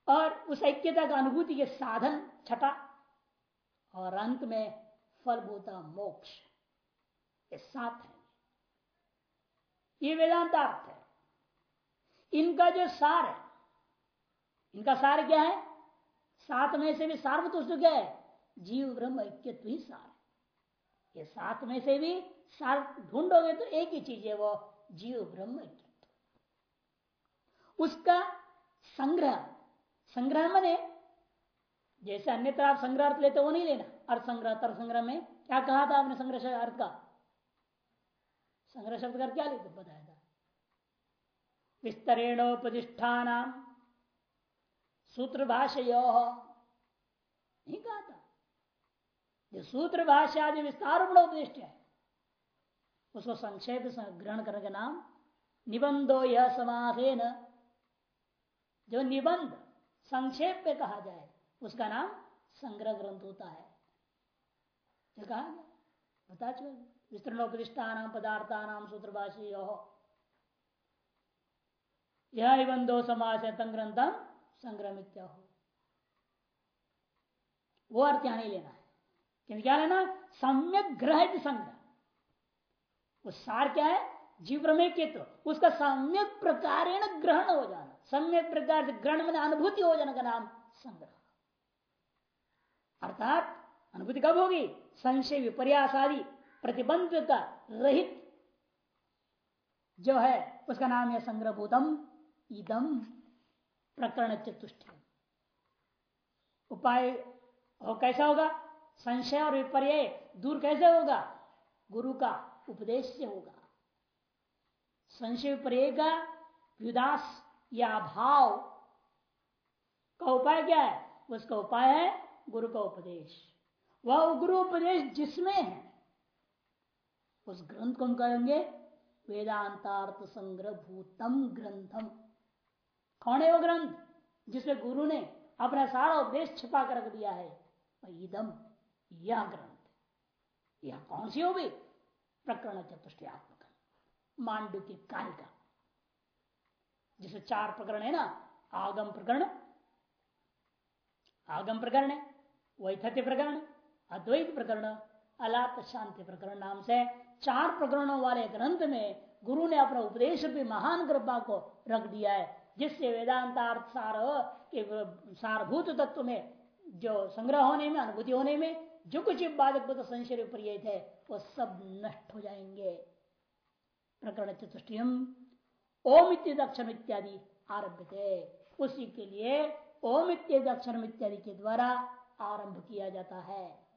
और उस ऐक्यता का अनुभूति के साधन छठा और अंत में फलभूता मोक्ष। ये सात है। ये वेदांतार्थ है। इनका जो सार है, इनका सार क्या है? सात में से भी सार तो क्या है? जीव ब्रह्म ऐक्यत्व ही सार है। ये सात में से भी सार ढूंढोगे तो एक ही चीज़ है वो, जीव ब्रह्म उसका संग्रह संग्रह मने, जैसे अन्यत्र आप संग्रह अर्थ लेते वो नहीं लेना। अर्थ संग्रह, तर्क संग्रह में, क्या कहा था आपने संग्रह अर्थ का? संग्रह शब्द का क्या लेते बताया था। विस्तरेणोपदिष्ठान सूत्र भाषयो नहीं कहा था। जो सूत्र भाषा जो विस्तार उपदिष्ट है। उसको संक्षेप ग्रहण करने का नाम निबंधो यह समासेन। जो निबंध संक्षेप में कहा जाए, उसका नाम संग्रह ग्रंथ होता है। जो कहा बता चुके पदार्थानाम सूत्रभाषी यह निबंधो समाज है तंग्रंथम संग्रमित हो वो अर्थ यहाँ नहीं लेना है। क्योंकि क्या लेना सम्यक ग्रह संग्रह। वो सार क्या है? जीव में तो उसका सम्यक प्रकार ग्रहण हो जाना। सम्यक प्रकार से ग्रहण में अनुभूति हो जाने का नाम संग्रह। अर्थात, अनुभूति कब होगी? संशय विपर्यास आदि प्रतिबंध का रहित जो है, उसका नाम है संग्रहभूतम, इदम, प्रकरण चतुष्ट उपाय हो कैसा होगा? संशय और विपर्य दूर कैसे होगा? गुरु का उपदेश से होगा। संशय का विदास या भाव। का उपाय क्या है? उसका उपाय है गुरु का उपदेश। वह गुरु उपदेश जिसमें है, उस ग्रंथ को हम कहेंगे वेदांतार्थ संग्रह भूतम ग्रंथम। कौन है वो ग्रंथ? जिसमें गुरु ने अपना सारा उपदेश छिपा कर रख दिया है। यह ग्रंथ। यह कौन सी होगी? प्रकरण चतुष्टयात्मक मांडू की कारिका जिसे चार प्रकरण है ना, आगम प्रकरण आगम प्रकरण है वैथत्य प्रकरण, अद्वैत प्रकरण, अलाप शांति प्रकरण नाम से चार प्रकरणों वाले ग्रंथ में गुरु ने अपना उपदेश भी महान कृपा को रख दिया है, जिससे वेदांतार्थ सार, के सारभूत तत्व में, जो संग्रह होने में, अनुभूति होने में जो कुछ बाधक संशय प्रिय थे, वो सब नष्ट हो जाएँगे। प्रकरण चतुष्टियम। ओम इत्यक्षर इत्यादि आरभ्य थे उसी के लिए ओम इत्यादि इत्यादि के द्वारा आरंभ किया जाता है।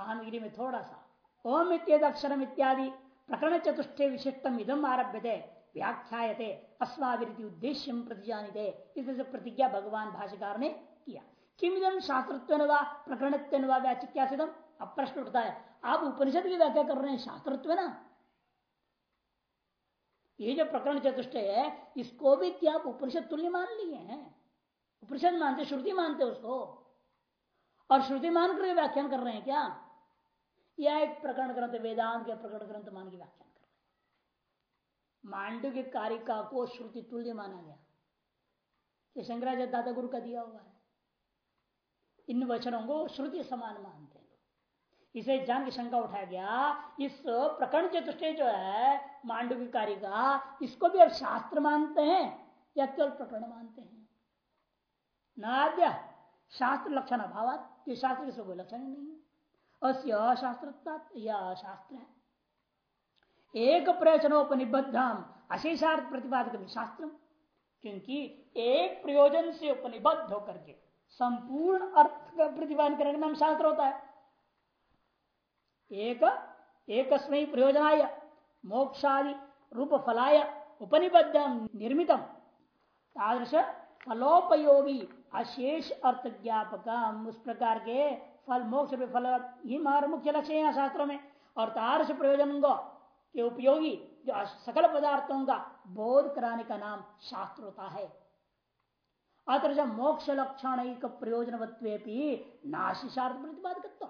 आनगिरी में थोड़ा सा। ओम इत्यक्षर इत्यादि प्रकरण चतुष्ट विशिष्टम इदम आरभ्य थे व्याख्यायते। अस्माविरति उद्देश्य प्रतिजानिते। इस प्रतिज्ञा भगवान भाष्यकार ने किया। किमिदम शास्त्रत्व व प्रकरणत्व व अब प्रश्न उठता है। आप उपनिषद की व्याख्या कर रहे हैं शास्त्रत्व ना ये जो प्रकरण चतुष्ट है, इसको भी क्या आप उपनिषद तुल्य मान लिए हैं? उपनिषद मानते, श्रुति मानते उसको? और श्रुति मान कर व्याख्यान कर रहे हैं क्या? यह एक प्रकरण ग्रंथ, वेदांत के प्रकरण ग्रंथ मान के व्याख्यान कर रहे हैं। मांडू के कारिका को श्रुति तुल्य माना गया। शंकराचार्य दादा गुरु का दिया हुआ है। इन वचनों को श्रुति समान मानते हैं इसे जान की शंका उठाया गया, इस प्रकरण चतुष्टय जो है मांडव कार्य का, इसको भी अब शास्त्र मानते हैं या केवल प्रकरण मानते हैं? नाद्य शास्त्र लक्षण अभाव शास्त्र के कोई लक्षण नहीं है। अस्य शास्त्र यह शास्त्र है। एक प्रयोजनोपनिबद्धम, अशेषार्थ प्रतिपादक शास्त्र क्योंकि एक प्रयोजन से उपनिबद्ध होकर के संपूर्ण अर्थ का प्रतिपादन करने का नाम शास्त्र होता है। एक एक प्रयोजनाय, मोक्षादि रूप फलाय उपनिबद्ध निर्मित फलोपयोगी, अशेष अर्थ ज्ञापक उस प्रकार के फल, मोक्ष फल ही हमारा मुख्य लक्ष्य है शास्त्रों में। और तादृश प्रयोजन को के उपयोगी, जो सकल पदार्थों का बोध कराने का नाम शास्त्र होता है। अत्र मोक्ष लक्षण प्रयोजन नाशिशार्थ प्रतिपादकत्व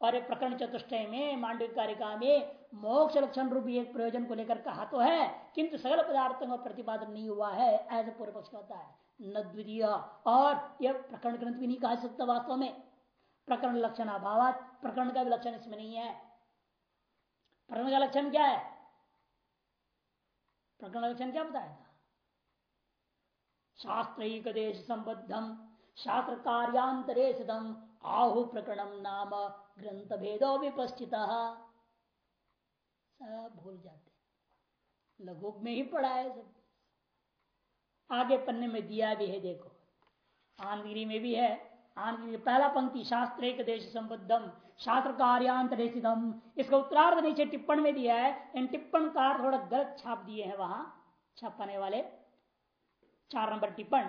और प्रकरण चतुष्टय में मांडव कारिका में मोक्ष लक्षण रूपी एक प्रयोजन को लेकर कहा तो है, किंतु सगल पदार्थों का प्रतिपादन नहीं हुआ है, ऐसे पूर्व पक्ष कहता है। न द्वितीय, और यह प्रकरण ग्रंथ भी नहीं कहा सकता वास्तव में। प्रकरण लक्षण अभाव प्रकरण का भी लक्षण इसमें नहीं है। प्रकरण का लक्षण क्या है? प्रकरण लक्षण क्या बताया शास्त्र संबद्धम शास्त्र कार्यांतरे आहु प्रकरणम नाम ग्रंथ भेदो विपस्थित सब भूल जाते। लघु में ही पढ़ा है सब। आगे पन्ने में दिया भी है, देखो। आनगिरी में भी है। आनगिरी पहला पंक्ति शास्त्र एक देश संबद्धम शास्त्र कार्यांतरेशितम इसका उत्तरार्ध नीचे टिप्पण में दिया है। इन टिप्पण कार थोड़ा गलत छाप दिए हैं वहाँ छापने वाले। चार नंबर टिप्पण।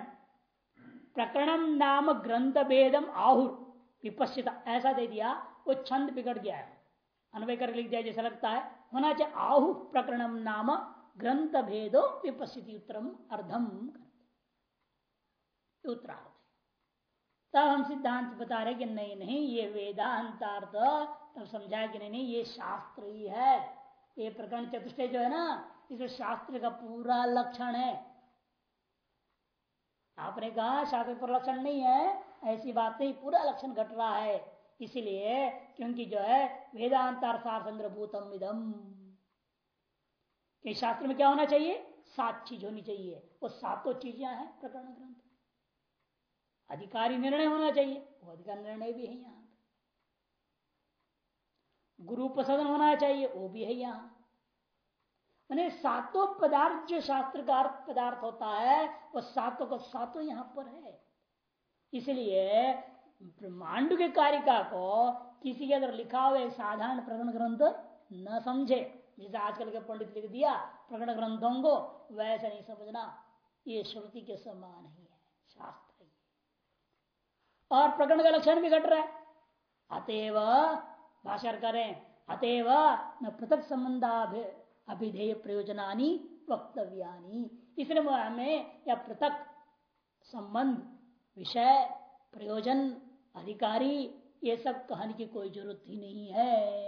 प्रकरणम नाम ग्रंथ भेदम आहुर। विपश्चिता ऐसा दे दिया, वो छंद बिगड़ गया है। अनवय कर लिख दिया, जैसा लगता है। होना चाहिए आहु प्रकरणम नाम ग्रंथ भेदो विपस्थिति उत्तरम अर्धम उत्तरार्थ तब हम सिद्धांत बता रहे कि नहीं नहीं, ये वेदांतार्थ, तब समझाया कि नहीं नहीं, ये शास्त्र ही है। ये प्रकरण चतुष्टय जो है ना इस शास्त्र का पूरा लक्षण है। आपने कहा, शास्त्र पर लक्षण नहीं है। ऐसी बात नहीं, पूरा लक्षण घट रहा है। इसलिए, क्योंकि जो है, वेदांतार संग्रह भूतम इदम। शास्त्र में क्या होना चाहिए? सात चीज़ होनी चाहिए। वो सातों चीज़ें हैं, प्रकरण ग्रंथ। अधिकारी निर्णय होना चाहिए। वो अधिकार निर्णय भी है यहाँ। गुरु प्रसादन होना चाहिए, वो भी है यहाँ। मैंने सातों पदार्थ, जो शास्त्र का अर्थ पदार्थ होता है, वो सातों का सातों यहाँ पर है। इसलिए ब्रह्मांड के कारिका को किसी के अगर लिखा हुआ साधारण प्रकरण ग्रंथ न समझे। जैसे आजकल के पंडित लिख दिया, प्रकरण ग्रंथों को वैसे नहीं समझना। ये श्रुति के समान ही है, शास्त्र ही और प्रकरण का लक्षण भी घट रहा है। अतएव भाषा करें अतएव न पृथक संबंध अभिधेय प्रयोजनानी वक्तव्यानी। इसलिए हमें या पृथक संबंध, विषय, प्रयोजन, अधिकारी, ये सब कहने की कोई ज़रूरत ही नहीं है।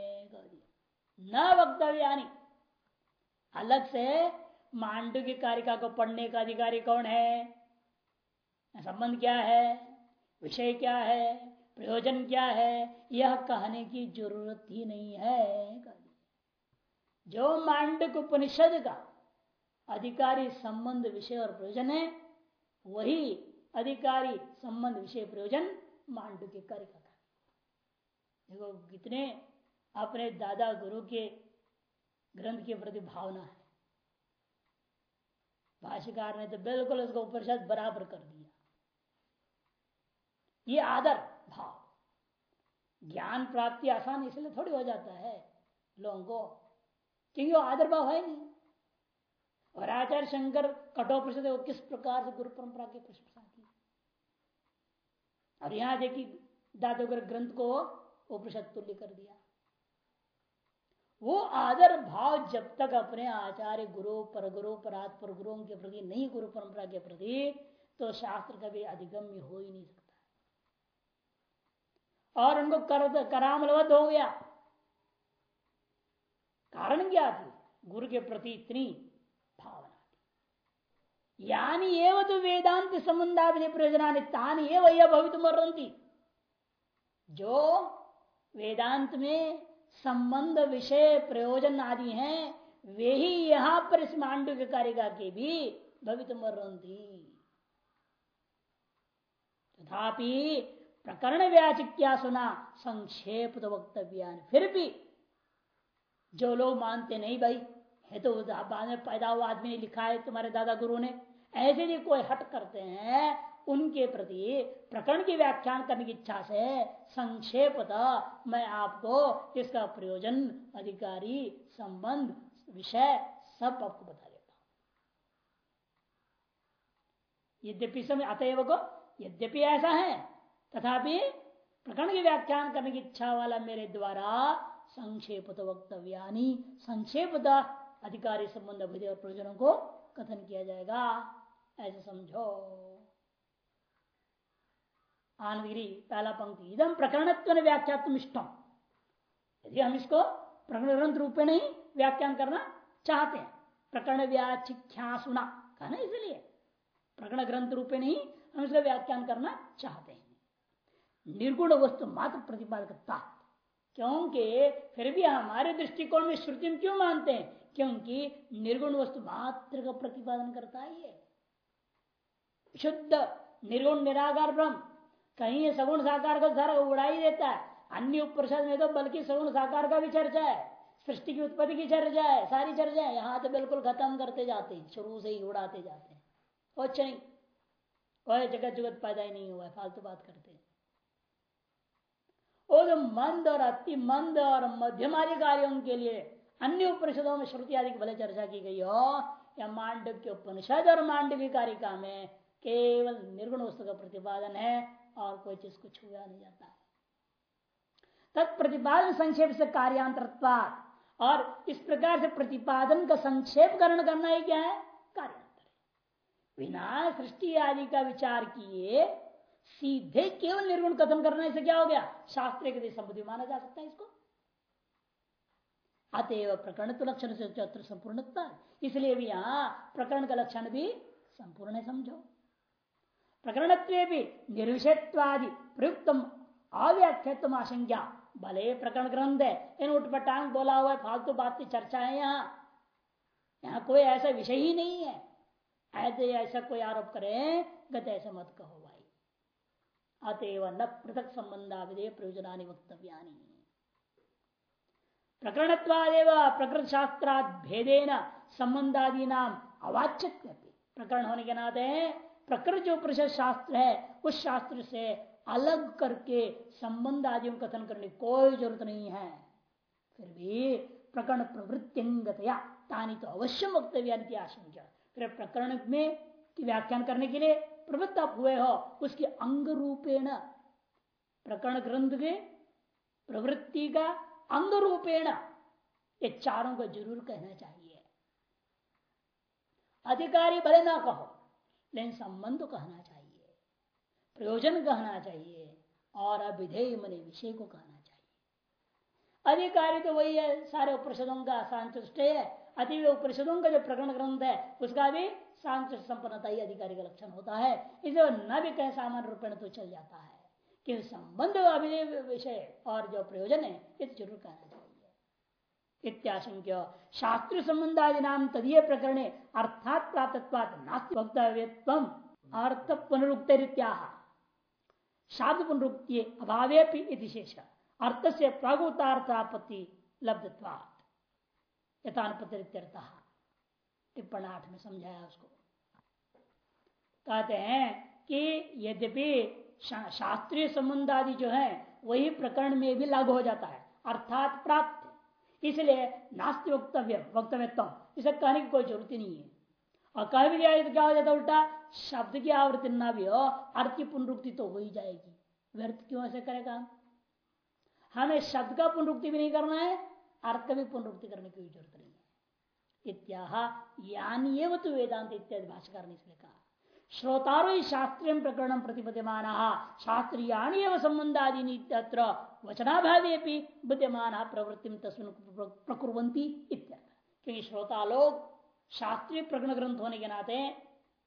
न वक्तव्यानी। अलग से मांडू की कारिका को पढ़ने का अधिकारी कौन है? संबंध क्या है? विषय क्या है? प्रयोजन क्या है? यह कहने की ज़रूरत ही नहीं है। जो मांडक उपनिषद का अधिकारी संबंध विषय और प्रयोजन है, वही अधिकारी संबंध विषय प्रयोजन मांडू के कार्य का देखो कितने अपने दादा गुरु के ग्रंथ के प्रति भावना है। भाष्यकार ने तो बिल्कुल उसको उपनिषद बराबर कर दिया। ये आदर, भाव, ज्ञान प्राप्ति आसान इसलिए थोड़ी हो जाता है लोगों को क्योंकि वो आदर भाव है नहीं। और आचार्य शंकर कठोपनिषद वो किस प्रकार से गुरु परंपरा के प्रशंसा की? और यहाँ देखिए, दादोगर ग्रंथ को उपनिषद तुल्य कर दिया। वो आदर भाव जब तक अपने आचार्य गुरु पर गुरु परात पर गुरुओं के प्रति नहीं, गुरु परंपरा के प्रति तो शास्त्र कभी अधिगम्य हो ही नहीं सकता। और उनको कर, करामलवत हो गया। कारण क्या थी गुरु के प्रति इतनी भावना थी यानी एवं तो वेदांत संबंधा प्रयोजना तानी एवं यह भवित मरती जो वेदांत में संबंध विषय प्रयोजन आदि हैं वे ही यहाँ पर इस मांडव के कारिका के भी भवित मरती तथापि प्रकरण व्याचिक्या सुना संक्षेप तो वक्तव्य फिर भी जो लोग मानते नहीं भाई, है तो बाद में पैदा हुआ आदमी ने लिखा है तुम्हारे दादा गुरु ने। ऐसे भी कोई हट करते हैं, उनके प्रति प्रकरण की व्याख्यान करने की इच्छा से संक्षेप मैं आपको इसका प्रयोजन, अधिकारी संबंध विषय सब आपको बता देता हूँ। यद्यपि समय अतएव को, यद्यपि ऐसा है, तथापि प्रकरण की व्याख्यान करने की इच्छा वाला मेरे द्वारा संक्षेप वक्तव्यानी संक्षेप अधिकारी संबंध और प्रयोजनों को कथन किया जाएगा। ऐसे समझो। आनगिरी पहला पंक्ति। इदम प्रकरण व्याख्यात्म इष्टम यदि हम इसको प्रकरण ग्रंथ रूप में नहीं व्याख्यान करना चाहते हैं, प्रकरण व्याख्या सुना कहना इसलिए? प्रकरण ग्रंथ रूप में नहीं हम इसका व्याख्यान करना चाहते हैं। निर्गुण वस्तु मात्र प्रतिपादकता। क्योंकि फिर भी हमारे दृष्टिकोण में श्रुति क्यों मानते हैं? क्योंकि निर्गुण वस्तु मात्र का प्रतिपादन करता है ये शुद्ध, निर्गुण, निराकार ब्रह्म। कहीं सगुण साकार का सारा उड़ा ही देता है। अन्य उपरिषद में तो बल्कि सगुण साकार का भी चर्चा है। सृष्टि की उत्पत्ति की चर्चा है, सारी चर्चा है। यहाँ तो बिल्कुल खत्म करते जाते हैं, शुरू से ही उड़ाते जाते हैं। अच्छा नहीं कोई जगत जगत पैदा ही नहीं हुआ है, फालतू बात करते वो जो मंद और अति मंद और मध्यम आदि कार्यों के लिए अन्य उपनिषदों में श्रुति आदि की भले चर्चा की गई हो, या मांडव के उपनिषद और मांडवी कारिका में केवल निर्गुण वस्तु का प्रतिपादन है और कोई चीज़ को छुआ नहीं जाता। है तत्प्रतिपादन संक्षेप से कार्यांतर और इस प्रकार से प्रतिपादन का संक्षेप करण करना ही क्या है? कार्यांतर। बिना सृष्टि आदि का विचार किए सीधे केवल निर्गुण कथन करने से क्या हो गया? शास्त्र के संबुद्धि माना जा सकता है इसको। अतएव प्रकरण तो लक्षण से चौत्र संपूर्णता इसलिए भी यहाँ प्रकरण का लक्षण भी संपूर्ण है, समझो। प्रकरण भी निर्विषयत्वादि प्रयुक्त अव्याख्यत्म आशंका भले प्रकरण ग्रंथ है इन उठपटांग बोला हुआ है, फालतू बात की चर्चा है यहाँ। यहाँ कोई ऐसा विषय ही नहीं है। ऐसे ऐसा कोई आरोप करे, गत ऐसा मत कहो भाई। अतएव न पृथक संबंधा विधेय प्रयोजना वक्तव्या प्रकरणत्वादेव प्रकृत शास्त्राद भेदेन संबंधादि नाम अवाच्य प्रकरण होने के नाते प्रकृत जो प्रशस्त शास्त्र है उस शास्त्र से अलग करके संबंध आदि कथन करने कोई ज़रूरत नहीं है। फिर भी प्रकरण प्रवृत्तिगतया तानी तो अवश्य वक्तव्य आशंका। फिर प्रकरण में व्याख्यान करने के लिए प्रवृत्त आप हुए हो, उसके अंग रूपेण प्रकरण ग्रंथ के प्रवृत्ति का अंग रूपेण ये चारों को ज़रूर कहना चाहिए। अधिकारी भले ना कहो, लेकिन संबंध कहना चाहिए, प्रयोजन कहना चाहिए, और अभिधेय मने विषय को कहना चाहिए। अधिकारी तो वही है, सारे उपनिषदों का सांचुष्ट है, अति उपनिषदों का जो प्रकरण ग्रंथ है, उसका भी शांत संपन्नता ही अधिकारी का लक्षण होता है। इसे न भी कहें, सामान्य रूप में तो चल जाता है। कि संबंध अभिधेय विषय और जो प्रयोजन है ये ज़रूर कहना चाहिए। इत्याशंक्य शास्त्र संबंधादि नाम तदीय प्रकरण अर्थात प्राप्त नास्ति वक्तव्य अर्थ पुनरुक्त शाब्द पुनरुक्ति अभावे शेष। अर्थ से प्रागुतार्थापत्ति लब्धत्वात्। यथानुपतिरित्यर्थ टिप्पण आठ में समझाया उसको। कहते हैं कि यद्यपि शास्त्रीय संबंध आदि जो है, वही प्रकरण में भी लागू हो जाता है। अर्थात प्राप्त। इसलिए नास्ति वक्तव्य वक्तव्य इसे कहने की कोई ज़रूरत नहीं है। और कह भी दिया तो क्या हो जाता उल्टा? शब्द की आवृत्ति ना भी हो, अर्थ की पुनरुक्ति तो हो ही जाएगी। व्यर्थ क्यों ऐसे करेगा? हमें शब्द का पुनरुक्ति भी नहीं करना है, अर्थ का भी पुनरुक्ति करने की ज़रूरत नहीं। इत्याह यानी तो वेदांत इत्यादि भाषाकार ने इसलिए कहा। श्रोतारो शास्त्रीय प्रकरण प्रतिपद्यमान, शास्त्रीयाणी एवं संबंधादि तत्र वचनाभावे भी प्रवृत्ति प्रकुरंती इत्यादि क्योंकि श्रोता लोग शास्त्रीय प्रकरण ग्रंथ होने के नाते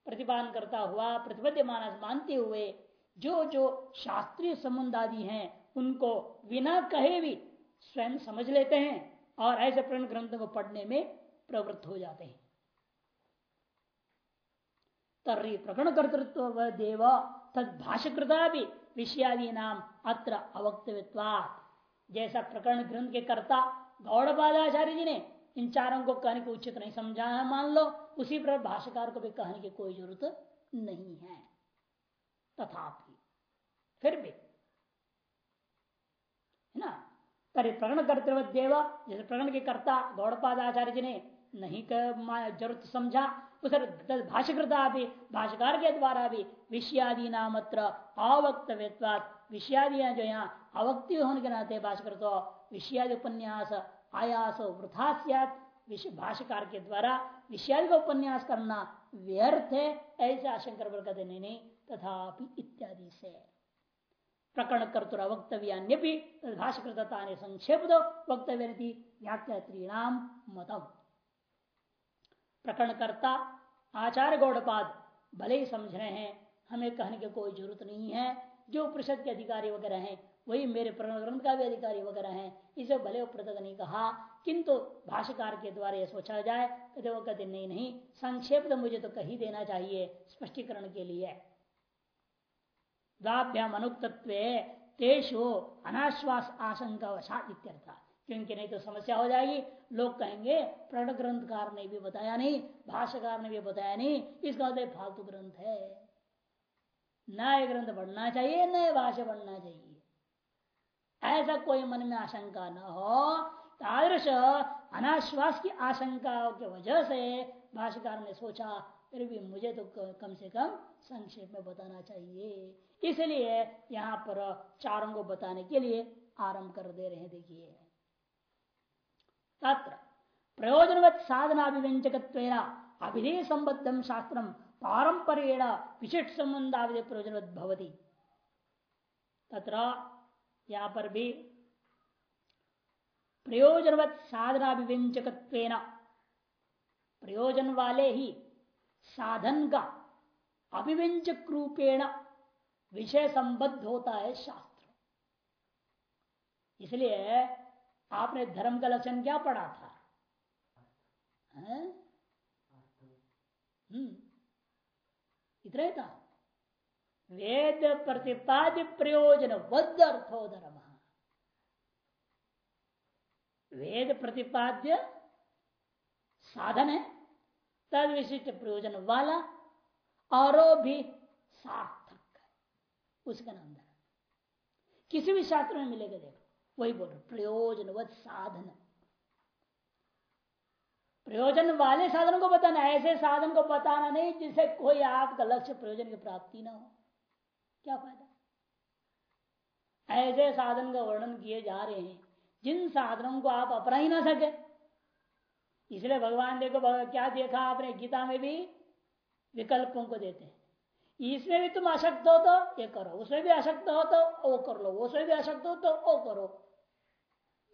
प्रतिपादन करता हुआ प्रतिपद्य मानस मानते हुए, जो जो शास्त्रीय संबंध आदि हैं, उनको बिना कहे भी स्वयं समझ लेते हैं और ऐसे प्रण ग्रंथ को पढ़ने में प्रवृत्त हो जाते हैं। तर्री प्रकरण कर्तृत्व देव तद भाषकृता भी विषयादि नाम अत्र अवक्तव्यवाद जैसा प्रकरण ग्रंथ के कर्ता गौड़पादाचार्य जी ने इन चारों को कहने को उचित नहीं समझा है, मान लो, उसी पर भाष्यकार को भी कहने की कोई ज़रूरत नहीं है। तथापि, फिर भी, है ना? तरी प्रकरण करते हुए देव, जैसे प्रकरण के कर्ता गौड़पाद आचार्य जी ने नहीं कर ज़रूरत समझा। उस भाष्यकृता भी भाष्यकार के द्वारा भी विषयादि नाम अवक्तव्यवाद विषयादियाँ जो यहाँ अवक्ति होने के नाते भाष्यकर तो विषयादि उपन्यास, आयास वृथा भाष्यकार के द्वारा विषयादि का उपन्यास करना व्यर्थ है, ऐसे आशंकर कहते नहीं नहीं, तथापि इत्यादि से। प्रकरण कर्तुर वक्तव्य भी भाष्यकृतता संक्षेप दो वक्तव्य व्याख्यात्रीणाम मतम प्रकरणकर्ता, आचार्य गौड़पाद भले ही समझ रहे हैं, हमें कहने की कोई ज़रूरत नहीं है। जो परिषद के अधिकारी वगैरह हैं, वही मेरे प्रणग्रंथ का भी अधिकारी वगैरह हैं। इसे भले पृथक नहीं कहा, किंतु भाष्यकार के द्वारा यह सोचा जाए कहते वो कहते नहीं नहीं। संक्षेप तो मुझे तो कही देना चाहिए, स्पष्टीकरण के लिए। द्वाभ्याम अनुक्तत्व तेषु अनाश्वास आशंका वशात इत्यर्थ। क्योंकि नहीं तो समस्या हो जाएगी लोग कहेंगे, प्रण ग्रंथकार ने भी बताया नहीं, भाष्यकार ने भी बताया नहीं इसका फालतू ग्रंथ है। नए ग्रंथ बढ़ना चाहिए नए भाषा बढ़ना चाहिए। ऐसा कोई मन में आशंका न हो, तादृश अनाश्वास की आशंका की वजह से भाष्यकार ने सोचा, फिर भी मुझे तो कम से कम संक्षेप में बताना चाहिए। इसलिए यहाँ पर चारों को बताने के लिए आरंभ कर दे रहे हैं, देखिए। तत्र प्रयोजनवत साधनाभिव्यंजक अभिधेय संबद्धम शास्त्र पारंपरेण विशिष्ट संबंधाविधेय प्रयोजनवत भवती। तत्र यहाँ पर भी प्रयोजनवत साधनाभिव्यंजक प्रयोजन वाले ही साधन का अभिव्यंजक रूपेण विषय संबद्ध होता है शास्त्र इसलिए आपने धर्म का लक्षण क्या पढ़ा था? हम्म। इतना ही था। वेद प्रतिपाद्य प्रयोजन वध अर्थो धर्म। वेद प्रतिपाद्य साधन है, तद विशिष्ट प्रयोजन वाला, और भी सार्थक है। उसका नाम धर्म। किसी भी शास्त्र में मिलेगा, देखो। वही बोल रहे, प्रयोजन साधन। प्रयोजन वाले साधन को बताना, ऐसे साधन को बताना नहीं जिससे कोई आपका लक्ष्य प्रयोजन की प्राप्ति ना हो। क्या फ़ायदा? ऐसे साधन का वर्णन किए जा रहे हैं, जिन साधनों को आप अपना ही ना सके। इसलिए भगवान देखो क्या देखा आपने? गीता में भी विकल्पों को देते हैं। इसमें भी तुम अशक्त हो तो ये करो, उसमें भी अशक्त हो तो वो कर लो, उसमें भी अशक्त हो तो वो करो।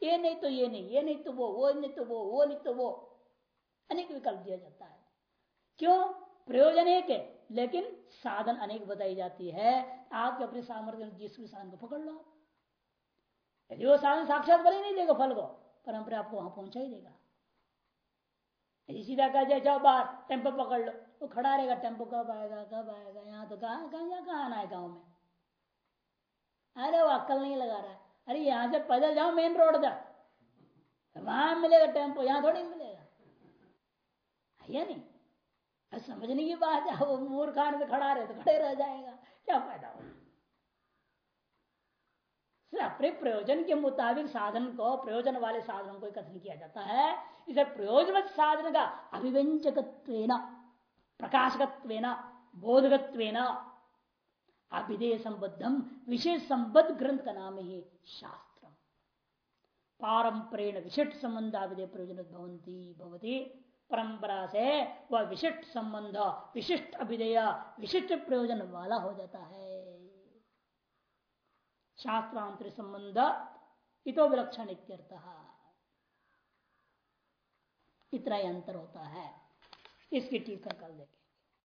ये नहीं तो ये नहीं ये नहीं तो वो वो नहीं तो वो वो नहीं तो वो। अनेक विकल्प दिया जाता है। क्यों? प्रयोजन एक है, लेकिन साधन अनेक बताई जाती है। आपके अपने सामर्थ्य जिस भी साधन को पकड़ लो। यदि वो साधन साक्षात ही नहीं देगा फल को, परंपरा आपको वहाँ पहुँचा ही देगा। यदि सीधा कह जाए जाओ बाहर टेंपो पकड़ लो। वो खड़ा रहेगा, टेंपो कब आएगा कब आएगा, यहाँ तो कहा कहा आना है गाँव में? अरे वो अक्कल नहीं लगा रहा है। अरे यहाँ से पैदल जाओ मेन रोड तक वहाँ मिलेगा टेंपो, यहाँ थोड़ी मिलेगा। या नहीं? समझने की बात है, वो मूर्खान में खड़ा रहे तो खड़े रह जाएगा। क्या फ़ायदा हो अपने प्रयोजन के मुताबिक साधन को, प्रयोजन वाले साधनों को कथन किया जाता है। इसे प्रयोजन साधन का अभिव्यंजक प्रकाशकत्व बोधकत्व अभिधेय संबद्धम विशेष संबद्ध ग्रंथ का नाम ही शास्त्र पारंपरेण विशिष्ट संबंध अभिधेय प्रयोजन परंपरा से वह विशिष्ट संबंध विशिष्ट अभिधेय विशिष्ट प्रयोजन वाला हो जाता है। शास्त्रांतर संबंध इतो विलक्षण इतना ही अंतर होता है। इसकी टीका कर देखें